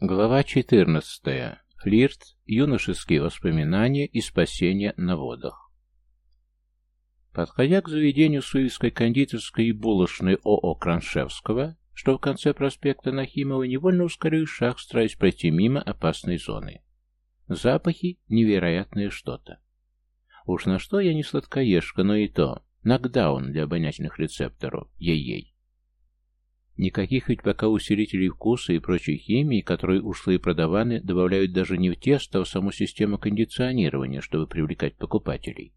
Глава 14. Флирт, юношеские воспоминания и спасение на водах. Подходя к заведению Суевской кондитерской и булочной ОО Краншевского, что в конце проспекта Нахимова, невольно ускоряю шаг, стараясь пройти мимо опасной зоны. Запахи — невероятное что-то. Уж на что я не сладкоежка, но и то. Нокдаун для обонятельных рецепторов. Ей-ей. Никаких ведь пока усилителей вкуса и прочей химии, которые ушлые продаваны добавляют даже не в тесто, а в саму систему кондиционирования, чтобы привлекать покупателей.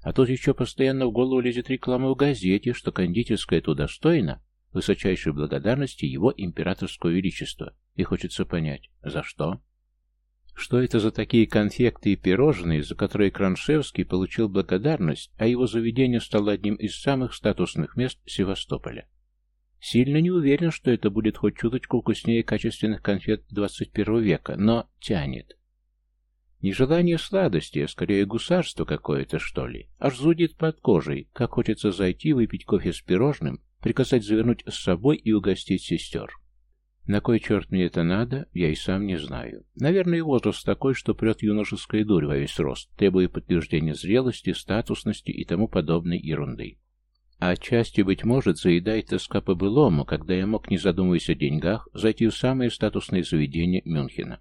А тут еще постоянно в голову лезет реклама в газете, что кондитерская туда достойна высочайшей благодарности его императорского величества. И хочется понять, за что? Что это за такие конфекты и пирожные, за которые Краншевский получил благодарность, а его заведение стало одним из самых статусных мест Севастополя? Сильно не уверен, что это будет хоть чуточку вкуснее качественных конфет 21 века, но тянет. Нежелание сладости, а скорее гусарство какое-то, что ли, аж зудит под кожей, как хочется зайти, выпить кофе с пирожным, приказать завернуть с собой и угостить сестер. На кой черт мне это надо, я и сам не знаю. Наверное, возраст такой, что прет юношеская дурь во весь рост, требуя подтверждения зрелости, статусности и тому подобной ерунды. А отчасти, быть может, заедает тоска по былому, когда я мог, не задумываясь о деньгах, зайти в самые статусные заведения Мюнхена.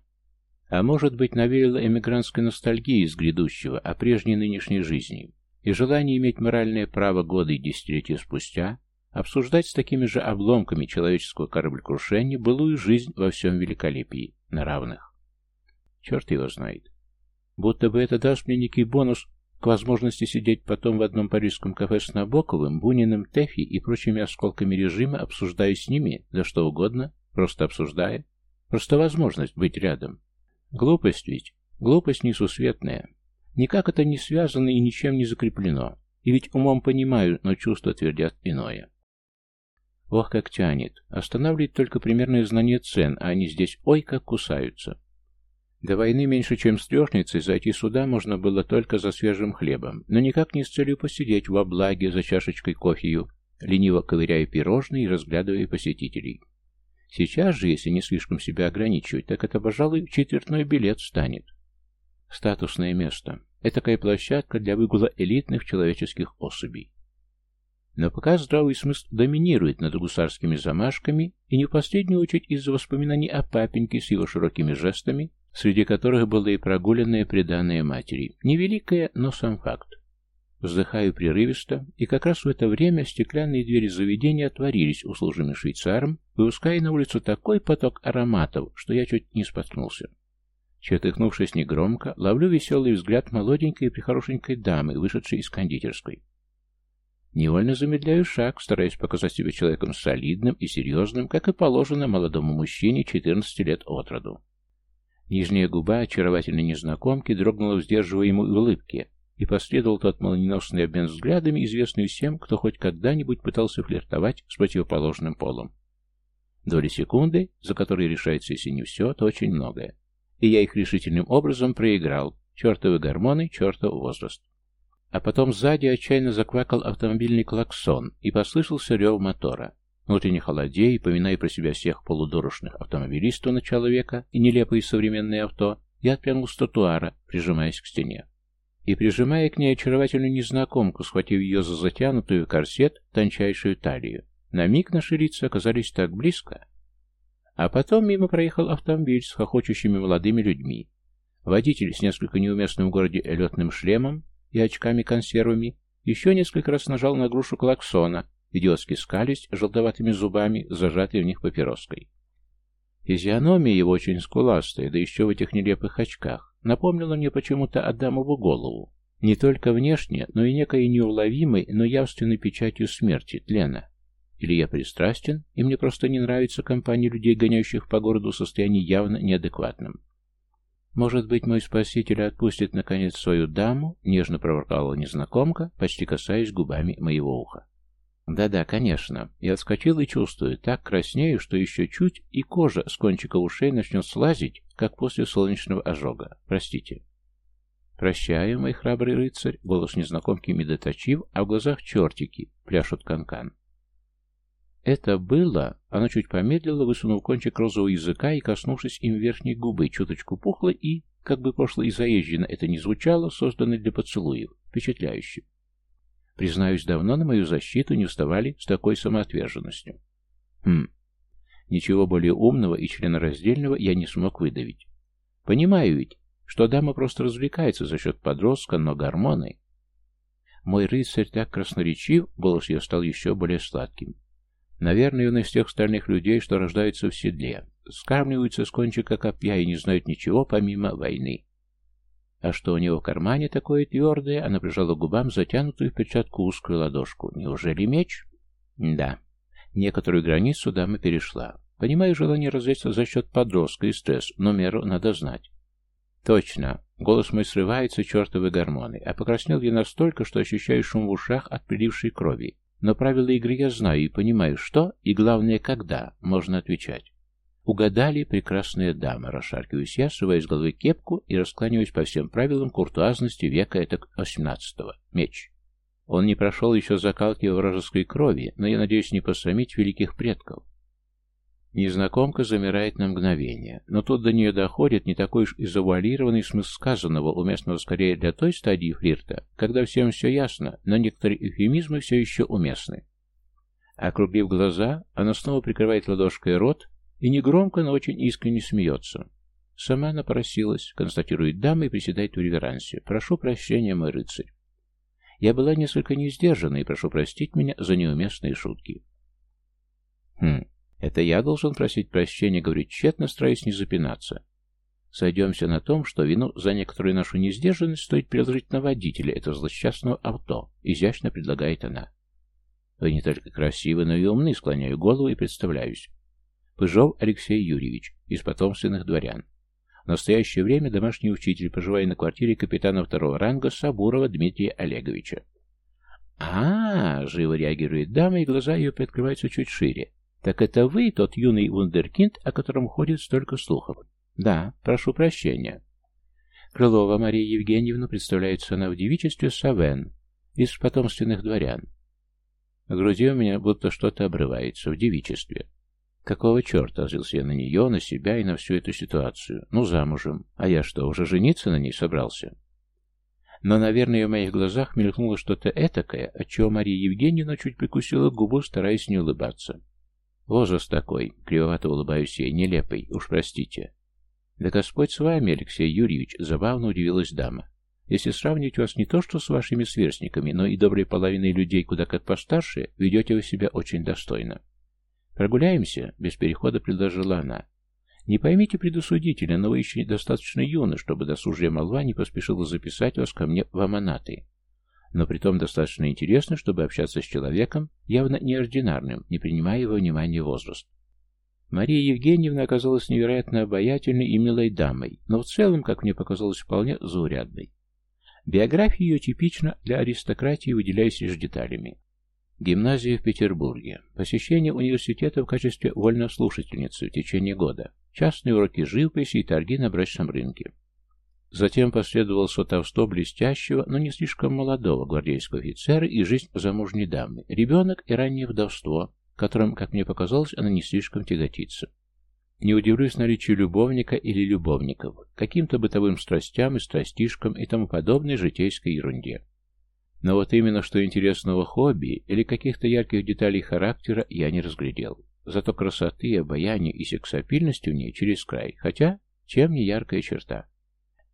А может быть, навеяла эмигрантской ностальгии из грядущего, о прежней нынешней жизни, и желание иметь моральное право годы и десятилетия спустя обсуждать с такими же обломками человеческого кораблекрушения былую жизнь во всем великолепии, на равных. Черт его знает. Будто бы это даст мне некий бонус к возможности сидеть потом в одном парижском кафе с Набоковым, Буниным, Тэфи и прочими осколками режима, обсуждая с ними, да что угодно, просто обсуждая. Просто возможность быть рядом. Глупость ведь. Глупость несусветная. Никак это не связано и ничем не закреплено. И ведь умом понимаю, но чувства твердят иное. Ох, как тянет. Останавливает только примерное знание цен, а они здесь ой как кусаются. До войны меньше чем с трешницей зайти сюда можно было только за свежим хлебом, но никак не с целью посидеть во благе за чашечкой кофею, лениво ковыряя пирожные и разглядывая посетителей. Сейчас же, если не слишком себя ограничивать, так это, пожалуй, четвертной билет станет. Статусное место. Этакая площадка для выгула элитных человеческих особей. Но пока здравый смысл доминирует над гусарскими замашками, и не в последнюю очередь из-за воспоминаний о папеньке с его широкими жестами, среди которых было и прогуленное преданное матери. Невеликое, но сам факт. Вздыхаю прерывисто, и как раз в это время стеклянные двери заведения отворились услуженным швейцаром, выпуская на улицу такой поток ароматов, что я чуть не споткнулся. Чертыхнувшись негромко, ловлю веселый взгляд молоденькой и прихорошенькой дамы, вышедшей из кондитерской. Невольно замедляю шаг, стараясь показать себя человеком солидным и серьезным, как и положено молодому мужчине 14 лет от роду. Нижняя губа очаровательной незнакомки дрогнула в сдерживаемой улыбке, и последовал тот молниеносный обмен взглядами, известный всем, кто хоть когда-нибудь пытался флиртовать с противоположным полом. Доли секунды, за которые решается, если не все, то очень многое. И я их решительным образом проиграл. Чертовы гормоны, чертов возраст. А потом сзади отчаянно заквакал автомобильный клаксон и послышался рев мотора. Внутренне холодея, поминая про себя всех полудурушных автомобилистов на человека и нелепые современные авто, я отпрянул с тротуара, прижимаясь к стене. И прижимая к ней очаровательную незнакомку, схватив ее за затянутую корсет тончайшую талию. На миг наши лица оказались так близко. А потом мимо проехал автомобиль с хохочущими молодыми людьми. Водитель с несколько неуместным в городе летным шлемом и очками-консервами, еще несколько раз нажал на грушу клаксона, идиотски скались желтоватыми зубами, зажатой в них папироской. Физиономия его очень скуластая, да еще в этих нелепых очках, напомнила мне почему-то Адамову голову. Не только внешне, но и некой неуловимой, но явственной печатью смерти, тлена. Или я пристрастен, и мне просто не нравится компания людей, гоняющих по городу в состоянии явно неадекватном. «Может быть, мой спаситель отпустит, наконец, свою даму?» — нежно проворкала незнакомка, почти касаясь губами моего уха. «Да-да, конечно. Я отскочил и чувствую, так краснею, что еще чуть, и кожа с кончика ушей начнет слазить, как после солнечного ожога. Простите». «Прощаю, мой храбрый рыцарь», — голос незнакомки медоточив, а в глазах чертики, пляшут канкан. -кан. Это было... Она чуть помедлила, высунув кончик розового языка и коснувшись им верхней губы, чуточку пухла и, как бы пошло и заезжено это не звучало, созданной для поцелуев, впечатляюще. Признаюсь, давно на мою защиту не вставали с такой самоотверженностью. Хм. Ничего более умного и членораздельного я не смог выдавить. Понимаю ведь, что дама просто развлекается за счет подростка, но гормоны... Мой рыцарь так красноречив, голос ее стал еще более сладким. Наверное, он из тех стальных людей, что рождаются в седле, скармливаются с кончика копья и не знают ничего, помимо войны. А что у него в кармане такое твердое, она прижала к губам затянутую в перчатку узкую ладошку. Неужели меч? Да. Некоторую границу дама перешла. Понимаю желание развлечься за счет подростка и стресс, но меру надо знать. Точно. Голос мой срывается, чертовы гормоны. А покраснел я настолько, что ощущаю шум в ушах от прилившей крови. Но правила игры я знаю и понимаю, что и, главное, когда можно отвечать. Угадали, прекрасная дама, расшаркиваюсь я, срываю с головы кепку и раскланиваюсь по всем правилам куртуазности века этак 18-го. Меч. Он не прошел еще закалки вражеской крови, но я надеюсь не посрамить великих предков. Незнакомка замирает на мгновение, но тут до нее доходит не такой уж и смысл сказанного, уместного скорее для той стадии флирта, когда всем все ясно, но некоторые эфемизмы все еще уместны. Округлив глаза, она снова прикрывает ладошкой рот и негромко, но очень искренне смеется. Сама она просилась, констатирует дама и приседает в реверансе. «Прошу прощения, мой рыцарь. Я была несколько не и прошу простить меня за неуместные шутки». «Хм, это я должен просить прощения, говорит тщетно, стараясь не запинаться. Сойдемся на том, что вину за некоторую нашу несдержанность стоит переложить на водителя этого злосчастного авто, изящно предлагает она. Вы не только красивы, но и умны, склоняю голову и представляюсь. Пыжов Алексей Юрьевич, из потомственных дворян. В настоящее время домашний учитель, проживая на квартире капитана второго ранга Сабурова Дмитрия Олеговича. а, -а, -а живо реагирует дама, и глаза ее приоткрываются чуть шире. «Так это вы тот юный вундеркинд, о котором ходит столько слухов?» «Да, прошу прощения». Крылова Мария Евгеньевна представляется она в девичестве Савен, из потомственных дворян. В груди у меня будто что-то обрывается, в девичестве. Какого черта, злился я на нее, на себя и на всю эту ситуацию? Ну, замужем. А я что, уже жениться на ней собрался? Но, наверное, в моих глазах мелькнуло что-то этакое, отчего Мария Евгеньевна чуть прикусила губу, стараясь не улыбаться. Возраст такой, кривовато улыбаюсь ей, нелепый, уж простите. Да Господь с вами, Алексей Юрьевич, забавно удивилась дама. Если сравнить вас не то что с вашими сверстниками, но и доброй половиной людей куда как постарше, ведете вы себя очень достойно. Прогуляемся, без перехода предложила она. Не поймите предусудительно, но вы еще недостаточно юны, чтобы досужья молва не поспешила записать вас ко мне в аманаты но притом достаточно интересно, чтобы общаться с человеком, явно неординарным, не принимая его внимание возраст. Мария Евгеньевна оказалась невероятно обаятельной и милой дамой, но в целом, как мне показалось, вполне заурядной. Биография ее типична для аристократии, выделяясь лишь деталями. Гимназия в Петербурге. Посещение университета в качестве вольнослушательницы в течение года. Частные уроки живописи и торги на брачном рынке. Затем последовал сватовство блестящего, но не слишком молодого гвардейского офицера и жизнь замужней дамы, ребенок и раннее вдовство, которым, как мне показалось, она не слишком тяготится. Не удивлюсь наличию любовника или любовников, каким-то бытовым страстям и страстишкам и тому подобной житейской ерунде. Но вот именно что интересного хобби или каких-то ярких деталей характера я не разглядел. Зато красоты, обаяния и сексапильность у ней через край, хотя чем не яркая черта.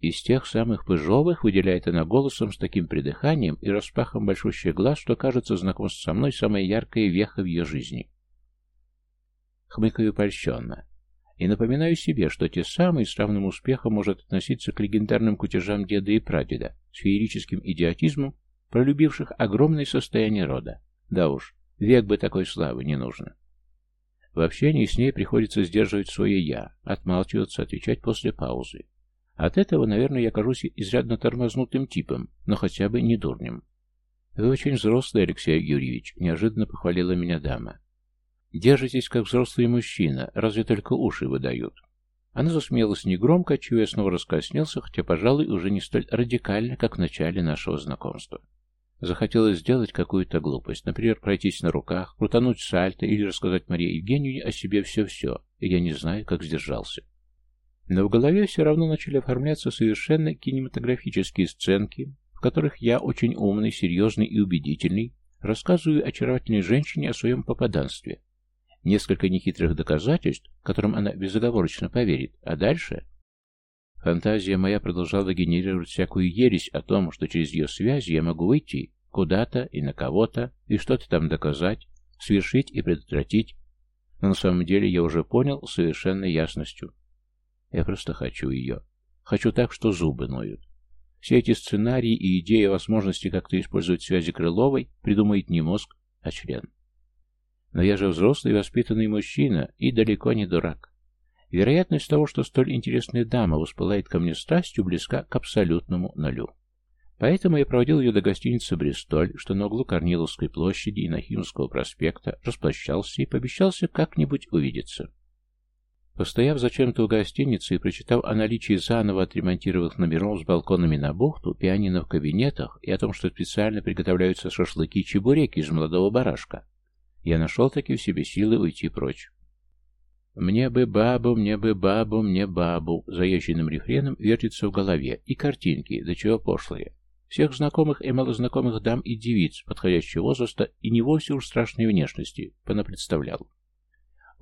Из тех самых пыжовых выделяет она голосом с таким придыханием и распахом большущих глаз, что, кажется, знакомство со мной самой яркой веха в ее жизни. Хмыкаю польщенно. И напоминаю себе, что те самые с равным успехом может относиться к легендарным кутежам деда и прадеда, с феерическим идиотизмом, пролюбивших огромное состояние рода. Да уж, век бы такой славы не нужно. В общении с ней приходится сдерживать свое «я», отмалчиваться, отвечать после паузы. От этого, наверное, я кажусь изрядно тормознутым типом, но хотя бы не дурнем. «Вы очень взрослый, Алексей Юрьевич», — неожиданно похвалила меня дама. «Держитесь, как взрослый мужчина, разве только уши выдают». Она засмеялась негромко, отчего я снова раскраснелся, хотя, пожалуй, уже не столь радикально, как в начале нашего знакомства. Захотелось сделать какую-то глупость, например, пройтись на руках, крутануть сальто или рассказать Марии Евгеньевне о себе все-все, и я не знаю, как сдержался. Но в голове все равно начали оформляться совершенно кинематографические сценки, в которых я очень умный, серьезный и убедительный, рассказываю очаровательной женщине о своем попаданстве. Несколько нехитрых доказательств, которым она безоговорочно поверит, а дальше... Фантазия моя продолжала генерировать всякую ересь о том, что через ее связи я могу выйти куда-то и на кого-то, и что-то там доказать, свершить и предотвратить, но на самом деле я уже понял совершенно ясностью, я просто хочу ее. Хочу так, что зубы ноют. Все эти сценарии и идеи о возможности как-то использовать связи Крыловой придумает не мозг, а член. Но я же взрослый воспитанный мужчина и далеко не дурак. Вероятность того, что столь интересная дама воспылает ко мне страстью, близка к абсолютному нулю. Поэтому я проводил ее до гостиницы «Бристоль», что на углу Корниловской площади и Нахимовского проспекта расплощался и пообещался как-нибудь увидеться. Постояв зачем-то у гостиницы и прочитав о наличии заново отремонтированных номеров с балконами на бухту, пианино в кабинетах и о том, что специально приготовляются шашлыки и чебуреки из молодого барашка, я нашел таки в себе силы уйти прочь. «Мне бы бабу, мне бы бабу, мне бабу» заезженным рефреном вертится в голове, и картинки, до чего пошлые. Всех знакомых и малознакомых дам и девиц подходящего возраста и не вовсе уж страшной внешности, понапредставлял. представлял.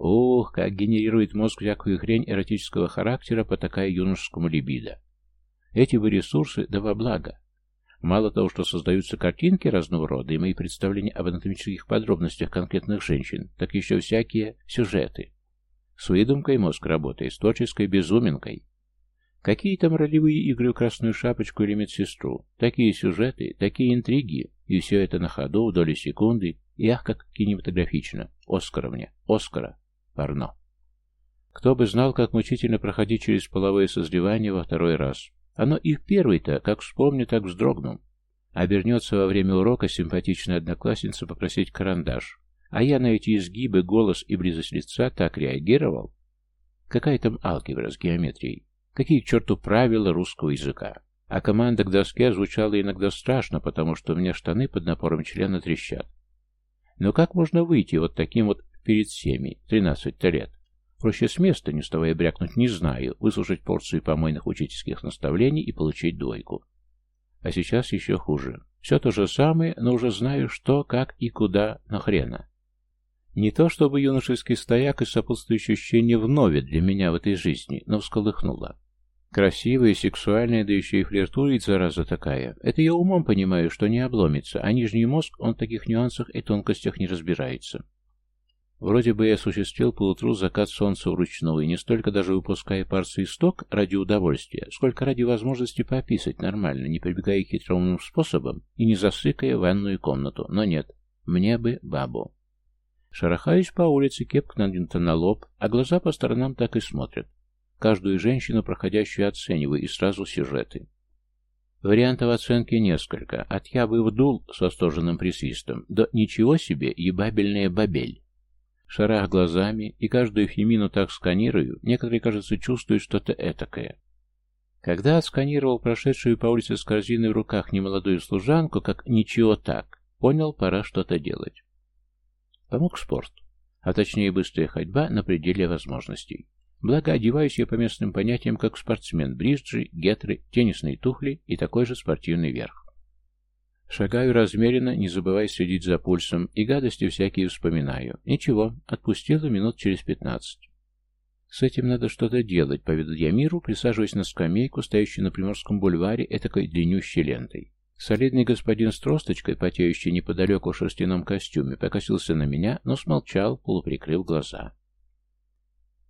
Ух, как генерирует мозг всякую хрень эротического характера, потакая юношескому либидо. Эти бы ресурсы, да во благо. Мало того, что создаются картинки разного рода и мои представления об анатомических подробностях конкретных женщин, так еще всякие сюжеты. С выдумкой мозг работает, с творческой безуминкой. Какие там ролевые игры в красную шапочку или медсестру, такие сюжеты, такие интриги, и все это на ходу, в доли секунды, и ах, как кинематографично, Оскара мне, Оскара. Парно. Кто бы знал, как мучительно проходить через половое созревание во второй раз. Оно и в первый-то, как вспомню, так вздрогну. Обернется во время урока симпатичная одноклассница попросить карандаш. А я на эти изгибы, голос и близость лица так реагировал. Какая там алгебра с геометрией? Какие к черту правила русского языка? А команда к доске звучала иногда страшно, потому что у меня штаны под напором члена трещат. Но как можно выйти вот таким вот перед всеми, 13 лет. Проще с места, не вставая брякнуть «не знаю», выслушать порцию помойных учительских наставлений и получить двойку. А сейчас еще хуже. Все то же самое, но уже знаю, что, как и куда, на хрена. Не то чтобы юношеский стояк и сопутствующее ощущение вновь для меня в этой жизни, но всколыхнуло. Красивая, сексуальная, да еще и флиртует, зараза такая. Это я умом понимаю, что не обломится, а нижний мозг, он в таких нюансах и тонкостях не разбирается. Вроде бы я осуществил поутру закат солнца вручную, не столько даже выпуская пар с сток ради удовольствия, сколько ради возможности пописать нормально, не прибегая к хитроумным способам и не засыкая ванную комнату. Но нет, мне бы бабу. Шарахаюсь по улице, кепка надвинута на лоб, а глаза по сторонам так и смотрят. Каждую женщину, проходящую, оцениваю, и сразу сюжеты. Вариантов оценки несколько. От «я бы вдул» с восторженным присвистом до «ничего себе, ебабельная бабель» шарах глазами и каждую фемину так сканирую, некоторые, кажется, чувствуют что-то этакое. Когда отсканировал прошедшую по улице с корзиной в руках немолодую служанку, как «ничего так», понял, пора что-то делать. Помог спорт, а точнее быстрая ходьба на пределе возможностей. Благо, одеваюсь я по местным понятиям, как спортсмен, бриджи, гетры, теннисные туфли и такой же спортивный верх. Шагаю размеренно, не забывая следить за пульсом, и гадости всякие вспоминаю. Ничего, отпустила минут через пятнадцать. С этим надо что-то делать, поведал я миру, присаживаясь на скамейку, стоящую на Приморском бульваре этакой длиннющей лентой. Солидный господин с тросточкой, потеющий неподалеку в шерстяном костюме, покосился на меня, но смолчал, полуприкрыв глаза.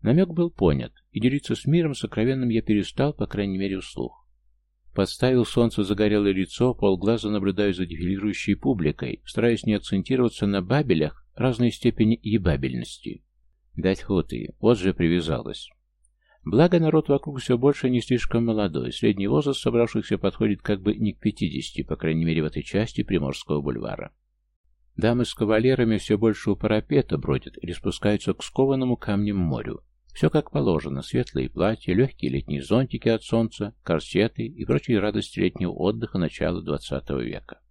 Намек был понят, и делиться с миром сокровенным я перестал, по крайней мере, вслух. Подставил солнце загорелое лицо, полглаза наблюдаю за дефилирующей публикой, стараясь не акцентироваться на бабелях разной степени ебабельности. Дать ход и, вот же привязалась. Благо, народ вокруг все больше не слишком молодой, средний возраст собравшихся подходит как бы не к 50, по крайней мере в этой части Приморского бульвара. Дамы с кавалерами все больше у парапета бродят или спускаются к скованному камнем морю. Все как положено, светлые платья, легкие летние зонтики от солнца, корсеты и прочие радости летнего отдыха начала XX века.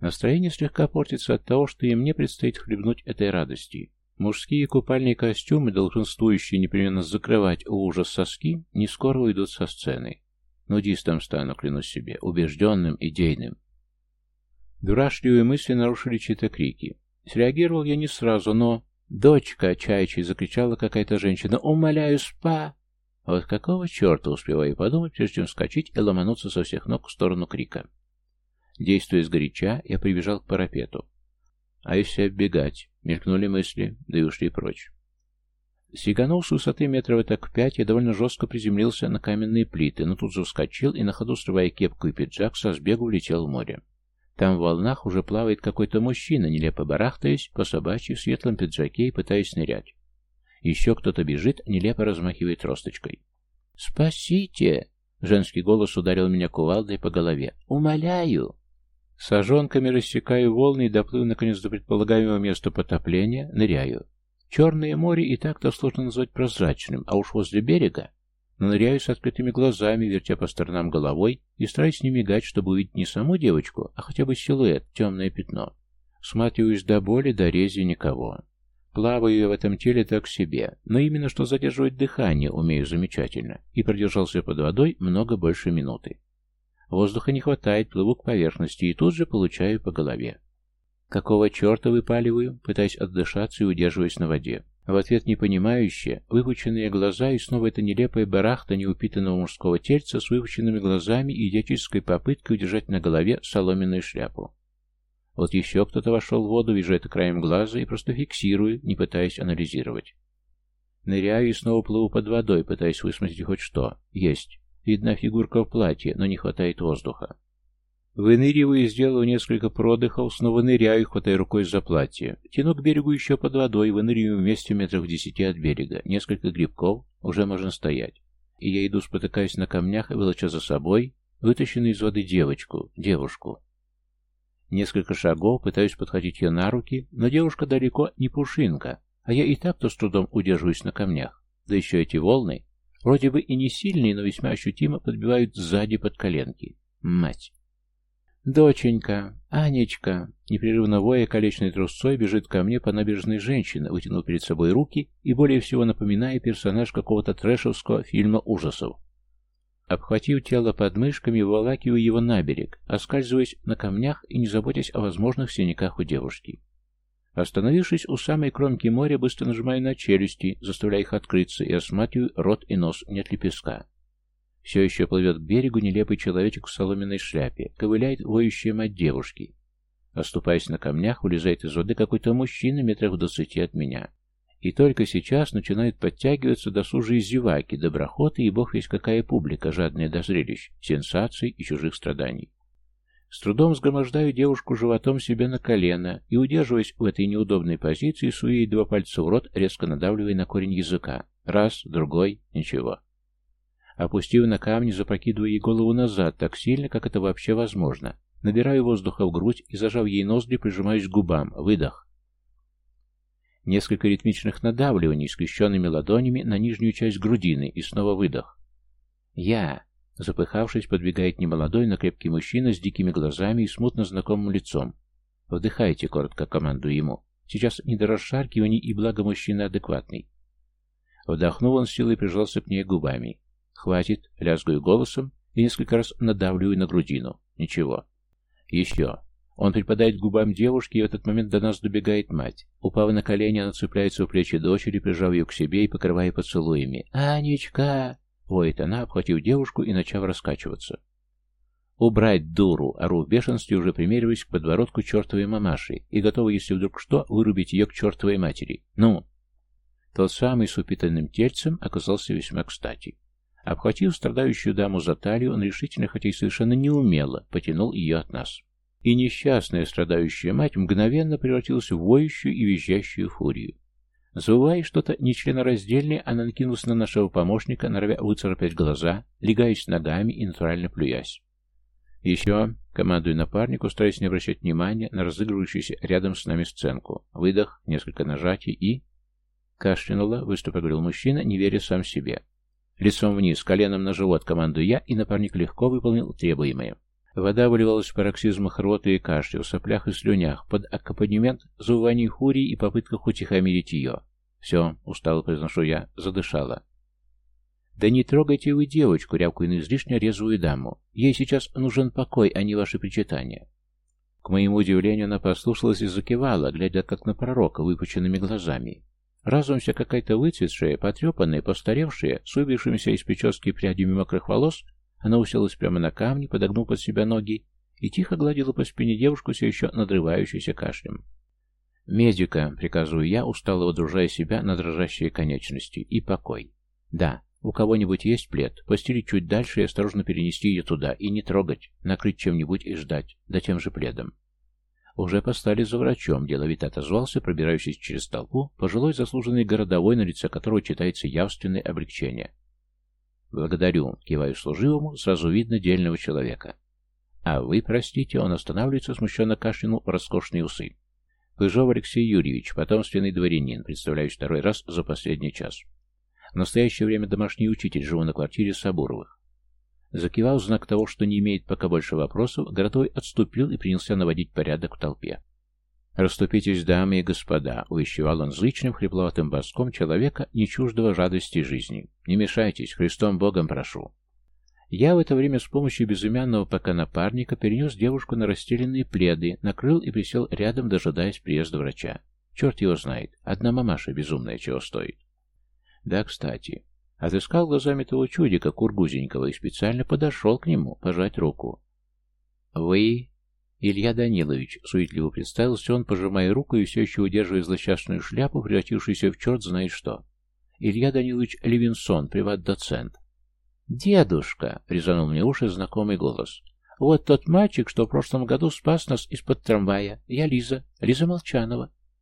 Настроение слегка портится от того, что и мне предстоит хлебнуть этой радости. Мужские купальные костюмы, долженствующие непременно закрывать ужас соски, не скоро уйдут со сцены. Нудистом стану, клянусь себе, убежденным, идейным. Дурашливые мысли нарушили чьи-то крики. Среагировал я не сразу, но... «Дочка!» — чаячий закричала какая-то женщина. «Умоляю, спа!» А вот какого черта успеваю подумать, прежде чем вскочить и ломануться со всех ног в сторону крика? Действуя сгоряча, я прибежал к парапету. А если оббегать? Мелькнули мысли, да и ушли прочь. Сиганул с высоты метров так пять, я довольно жестко приземлился на каменные плиты, но тут же вскочил и на ходу, срывая кепку и пиджак, со сбегу влетел в море. Там в волнах уже плавает какой-то мужчина, нелепо барахтаясь, по собачьи в светлом пиджаке и пытаясь нырять. Еще кто-то бежит, нелепо размахивает тросточкой. «Спасите!» — женский голос ударил меня кувалдой по голове. «Умоляю!» Сажонками рассекаю волны и доплыв наконец до предполагаемого места потопления, ныряю. Черное море и так-то сложно назвать прозрачным, а уж возле берега но ныряю с открытыми глазами, вертя по сторонам головой и стараюсь не мигать, чтобы увидеть не саму девочку, а хотя бы силуэт, темное пятно. Сматриваюсь до боли, до рези никого. Плаваю я в этом теле так себе, но именно что задерживать дыхание умею замечательно, и продержался под водой много больше минуты. Воздуха не хватает, плыву к поверхности и тут же получаю по голове. Какого черта выпаливаю, пытаясь отдышаться и удерживаясь на воде. В ответ непонимающе, выпученные глаза и снова это нелепое барахта неупитанного мужского тельца с выпученными глазами и идиотической попыткой удержать на голове соломенную шляпу. Вот еще кто-то вошел в воду, вижу это краем глаза и просто фиксирую, не пытаясь анализировать. Ныряю и снова плыву под водой, пытаясь высмотреть хоть что. Есть. Видна фигурка в платье, но не хватает воздуха. Выныриваю и сделаю несколько продыхов, снова ныряю, хватая рукой за платье. Тяну к берегу еще под водой, выныриваю вместе в метрах десяти от берега. Несколько грибков, уже можно стоять. И я иду, спотыкаясь на камнях и волоча за собой, вытащенную из воды девочку, девушку. Несколько шагов, пытаюсь подходить ее на руки, но девушка далеко не пушинка, а я и так-то с трудом удерживаюсь на камнях. Да еще эти волны, вроде бы и не сильные, но весьма ощутимо подбивают сзади под коленки. Мать! «Доченька! Анечка!» Непрерывно воя колечной трусцой бежит ко мне по набережной женщина, вытянув перед собой руки и более всего напоминая персонаж какого-то трэшевского фильма ужасов. Обхватив тело подмышками, выволакиваю его на берег, оскальзываясь на камнях и не заботясь о возможных синяках у девушки. Остановившись у самой кромки моря, быстро нажимаю на челюсти, заставляя их открыться, и осматриваю рот и нос, нет ли песка. Все еще плывет к берегу нелепый человечек в соломенной шляпе, ковыляет воющая от девушки. Оступаясь на камнях, вылезает из воды какой-то мужчина метрах в двадцати от меня. И только сейчас начинают подтягиваться досужие зеваки, доброхоты и бог весь какая публика, жадная до зрелищ, сенсаций и чужих страданий. С трудом сгромождаю девушку животом себе на колено и, удерживаясь в этой неудобной позиции, сую ей два пальца в рот, резко надавливая на корень языка. Раз, другой, ничего. Опустив на камни, запрокидывая ей голову назад так сильно, как это вообще возможно. Набираю воздуха в грудь и, зажав ей ноздри, прижимаюсь к губам. Выдох. Несколько ритмичных надавливаний скрещенными ладонями на нижнюю часть грудины и снова выдох. «Я!» Запыхавшись, подбегает немолодой, но крепкий мужчина с дикими глазами и смутно знакомым лицом. «Вдыхайте», — коротко командую ему. Сейчас не до расшаркиваний и благо мужчина адекватный. Вдохнул он силой прижался к ней губами. Хватит, лязгаю голосом и несколько раз надавливаю на грудину. Ничего. Еще. Он припадает к губам девушки, и в этот момент до нас добегает мать. Упав на колени, она цепляется у плечи дочери, прижав ее к себе и покрывая поцелуями. «Анечка!» — воет она, обхватив девушку и начав раскачиваться. «Убрать дуру!» — ору в бешенстве, уже примериваясь к подбородку чертовой мамаши и готова, если вдруг что, вырубить ее к чертовой матери. «Ну!» Тот самый с упитанным тельцем оказался весьма кстати. Обхватив страдающую даму за талию, он решительно, хотя и совершенно неумело, потянул ее от нас. И несчастная страдающая мать мгновенно превратилась в воющую и визжащую фурию. Завывая что-то нечленораздельное, она накинулась на нашего помощника, норовя выцарапать глаза, легаясь ногами и натурально плюясь. Еще командуя напарнику, стараясь не обращать внимания на разыгрывающуюся рядом с нами сценку. Выдох, несколько нажатий и... Кашлянула, выступа мужчина, не веря сам себе. Лицом вниз, коленом на живот командую я, и напарник легко выполнил требуемое. Вода выливалась в пароксизмах рта и кашля, в соплях и слюнях, под аккомпанемент завываний хурии и попытках утихомирить ее. «Все», — устало произношу я, — задышала. «Да не трогайте вы девочку, рявкую на излишне резвую даму. Ей сейчас нужен покой, а не ваши причитания». К моему удивлению, она послушалась и закивала, глядя как на пророка выпученными глазами. Разумся какая-то выцветшая, потрепанная, постаревшая, с выбившимися из прически прядями мокрых волос, она уселась прямо на камни, подогнув под себя ноги и тихо гладила по спине девушку, все еще надрывающуюся кашлем. «Медика», — приказываю я, устало водружая себя на дрожащие конечности, — «и покой». «Да, у кого-нибудь есть плед? Постелить чуть дальше и осторожно перенести ее туда, и не трогать, накрыть чем-нибудь и ждать, да тем же пледом уже постали за врачом, деловито отозвался, пробирающийся через толпу, пожилой заслуженный городовой, на лице которого читается явственное облегчение. «Благодарю», — киваю служивому, сразу видно дельного человека. «А вы, простите, он останавливается, смущенно кашлянул роскошные усы. Пыжов Алексей Юрьевич, потомственный дворянин, представляюсь второй раз за последний час. В настоящее время домашний учитель, живу на квартире Сабуровых. Закивал в знак того, что не имеет пока больше вопросов, Городовой отступил и принялся наводить порядок в толпе. Раступитесь, дамы и господа», — увещевал он зычным, хрипловатым баском человека, не чуждого радости жизни. «Не мешайтесь, Христом Богом прошу». Я в это время с помощью безымянного пока напарника перенес девушку на расстеленные пледы, накрыл и присел рядом, дожидаясь приезда врача. Черт его знает, одна мамаша безумная чего стоит. Да, кстати, Отыскал глазами того чудика, кургузенького, и специально подошел к нему пожать руку. «Вы...» Илья Данилович, суетливо представился он, пожимая руку и все еще удерживая злосчастную шляпу, превратившуюся в черт знает что. Илья Данилович Левинсон, приват-доцент. «Дедушка!» — резанул мне уши знакомый голос. «Вот тот мальчик, что в прошлом году спас нас из-под трамвая. Я Лиза. Лиза Молчанова.